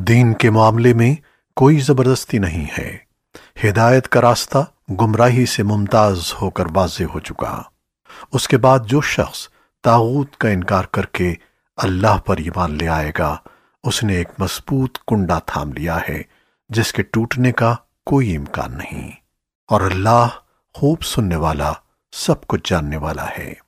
دین کے معاملے میں کوئی زبردستی نہیں ہے۔ ہدایت کا راستہ گمراہی سے ممتاز ہو کر واضح ہو چکا۔ اس کے بعد جو شخص تاغوت کا انکار کر کے اللہ پر ایمان لے آئے گا، اس نے ایک مضبوط کنڈا تھام لیا ہے، جس کے ٹوٹنے کا کوئی امکان نہیں۔ اور اللہ خوب سننے والا، سب کچھ جاننے والا ہے۔